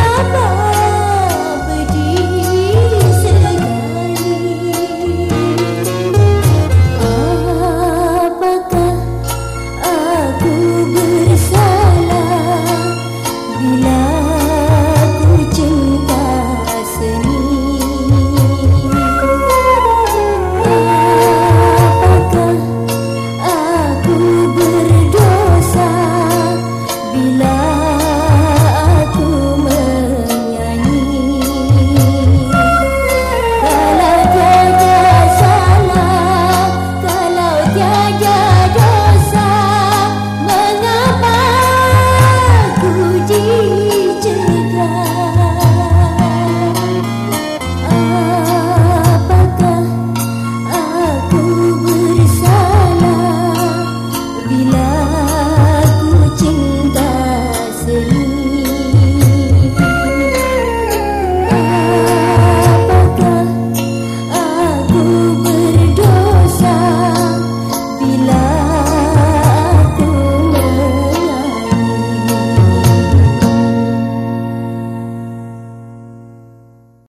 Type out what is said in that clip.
love.